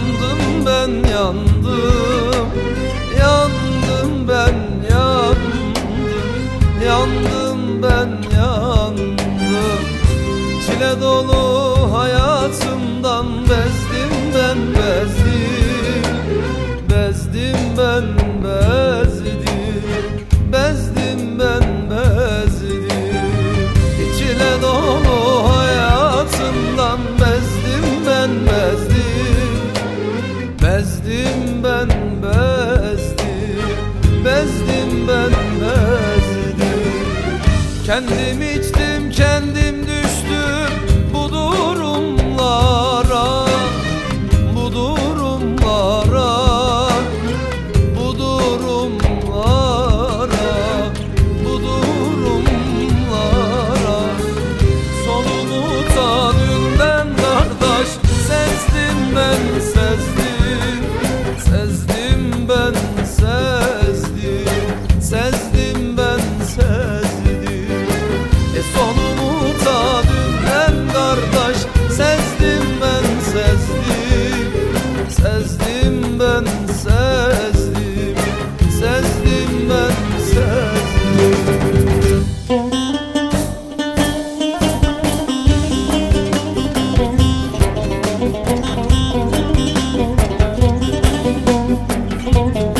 yandım ben yandım. Yandım ben yandım. Yandım ben yandım. Çile dolu hayatımdan bezdim ben bezdim. Kendim içtim kendim düştüm bu durumlara Bu durumlara Bu durumlara Bu durumlara. Solumu ta dünden kardeş Sestim ben sen. Hello.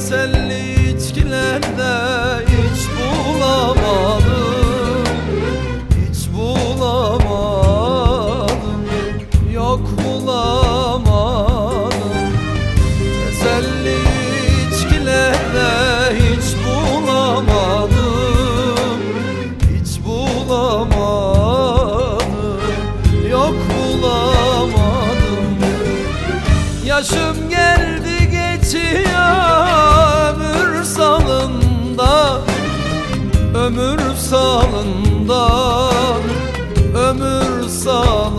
وسلم yolunda ömür sağ